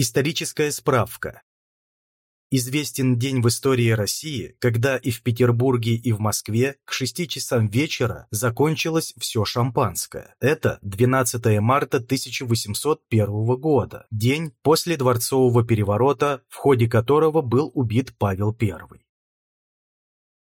Историческая справка. Известен день в истории России, когда и в Петербурге, и в Москве к 6 часам вечера закончилось все шампанское. Это 12 марта 1801 года, день после дворцового переворота, в ходе которого был убит Павел I.